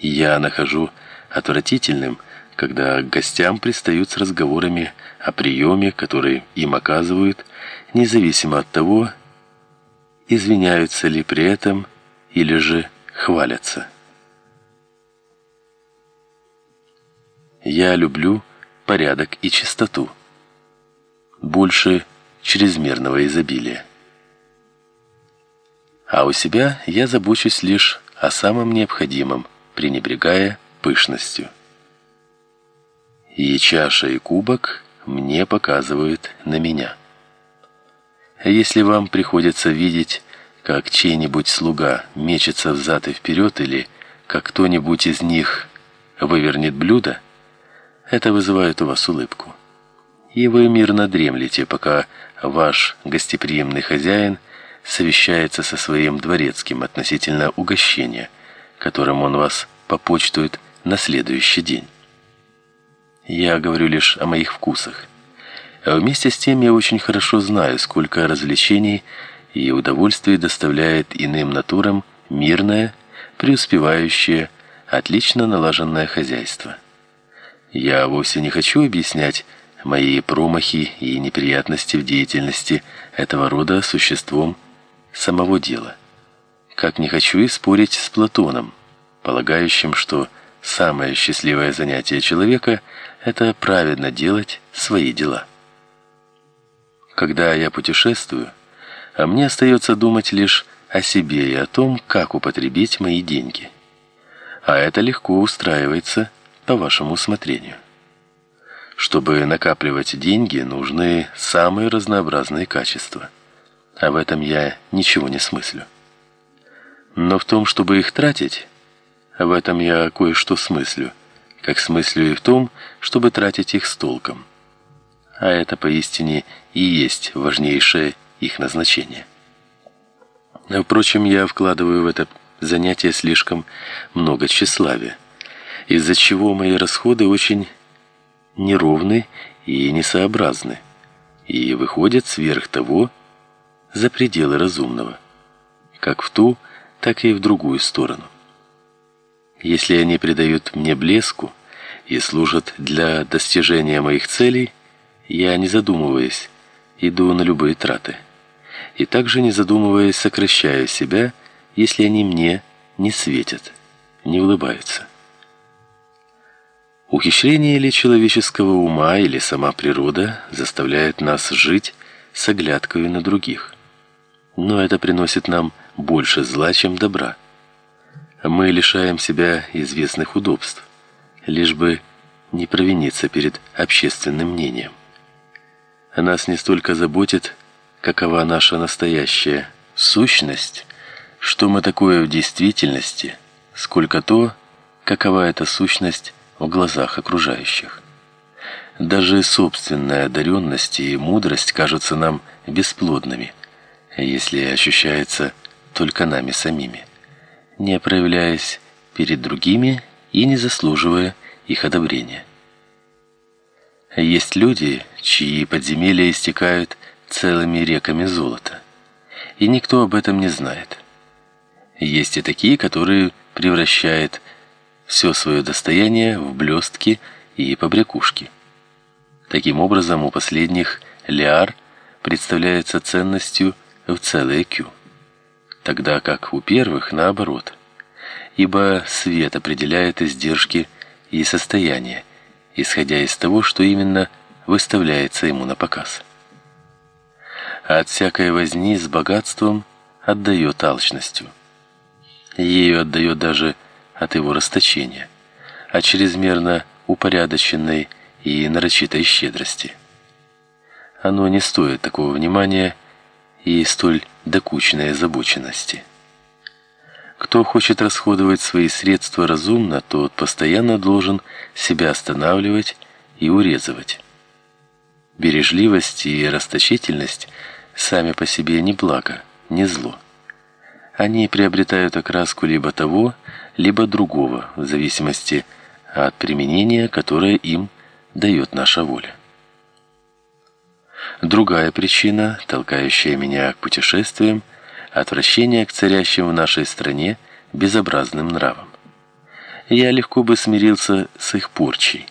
Я нахожу отвратительным, когда к гостям пристают с разговорами о приеме, который им оказывают, независимо от того, извиняются ли при этом или же хвалятся. Я люблю порядок и чистоту. Больше чрезмерного изобилия. А у себя я забочусь лишь о самом необходимом, пренебрегая пышностью. И чаша и кубок мне показывают на меня. Если вам приходится видеть, как чей-нибудь слуга мечется взад и вперед или как кто-нибудь из них вывернет блюдо, это вызывает у вас улыбку. И вы мирно дремлете, пока ваш гостеприимный хозяин совещается со своим дворецким относительно угощения, которым он вас попочтует на следующий день. Я говорю лишь о моих вкусах. А вместе с тем я очень хорошо знаю, сколько развлечений и удовольствий доставляет иным натурам мирное, преуспевающее, отлично налаженное хозяйство. Я вовсе не хочу объяснять мои промахи и неприятности в деятельности этого рода существом самого дела. Как не хочу и спорить с Платоном, полагающим, что самое счастливое занятие человека это праведно делать свои дела. Когда я путешествую, а мне остается думать лишь о себе и о том, как употребить мои деньги. А это легко устраивается по вашему усмотрению. Чтобы накапливать деньги, нужны самые разнообразные качества. А в этом я ничего не смыслю. Но в том, чтобы их тратить, в этом я кое-что смыслю, как смыслю и в том, чтобы тратить их с толком. А это поистине и есть важнейшее их назначение. Впрочем, я вкладываю в это занятие слишком много тщеславия из-за чего мои расходы очень неровны и несообразны, и выходят сверх того за пределы разумного, как в ту, так и в другую сторону. Если они придают мне блеску и служат для достижения моих целей, я, не задумываясь, иду на любые траты. И также не задумываясь, сокращаю себя, если они мне не светят, не улыбаются. Ухищрение или человеческого ума, или сама природа заставляет нас жить с оглядкой на других. Но это приносит нам больше зла, чем добра. Мы лишаем себя известных удобств, лишь бы не провиниться перед общественным мнением. Нас не столько заботит, какова наша настоящая сущность, что мы такое в действительности, сколько то, какова эта сущность в глазах окружающих. Даже собственная одаренность и мудрость кажутся нам бесплодными, если ощущается только нами самими, не проявляясь перед другими и не заслуживая их одобрения. Есть люди, чьи подземелья истекают целыми реками золота, и никто об этом не знает. Есть и такие, которые превращают все свое достояние в блестки и побрякушки. Таким образом, у последних лиар представляется ценностью в целое кю, тогда как у первых наоборот. Ибо свет определяет издержки и состояние, исходя из того, что именно выставляется ему на показ. От всякой возни с богатством отдает алчностью. Ею отдает даже от его расточения, от чрезмерно упорядоченной и нарочитой щедрости. Оно не стоит такого внимания и столь докучной озабоченности. Кто хочет расходовать свои средства разумно, тот постоянно должен себя останавливать и урезывать. Бережливость и расточительность сами по себе не благо, не зло. Они приобретают окраску либо того, либо другого, в зависимости от применения, которое им дает наша воля. Другая причина, толкающая меня к путешествиям, отвращение к царящим в нашей стране безобразным нравам. я легко бы смирился с их порчей.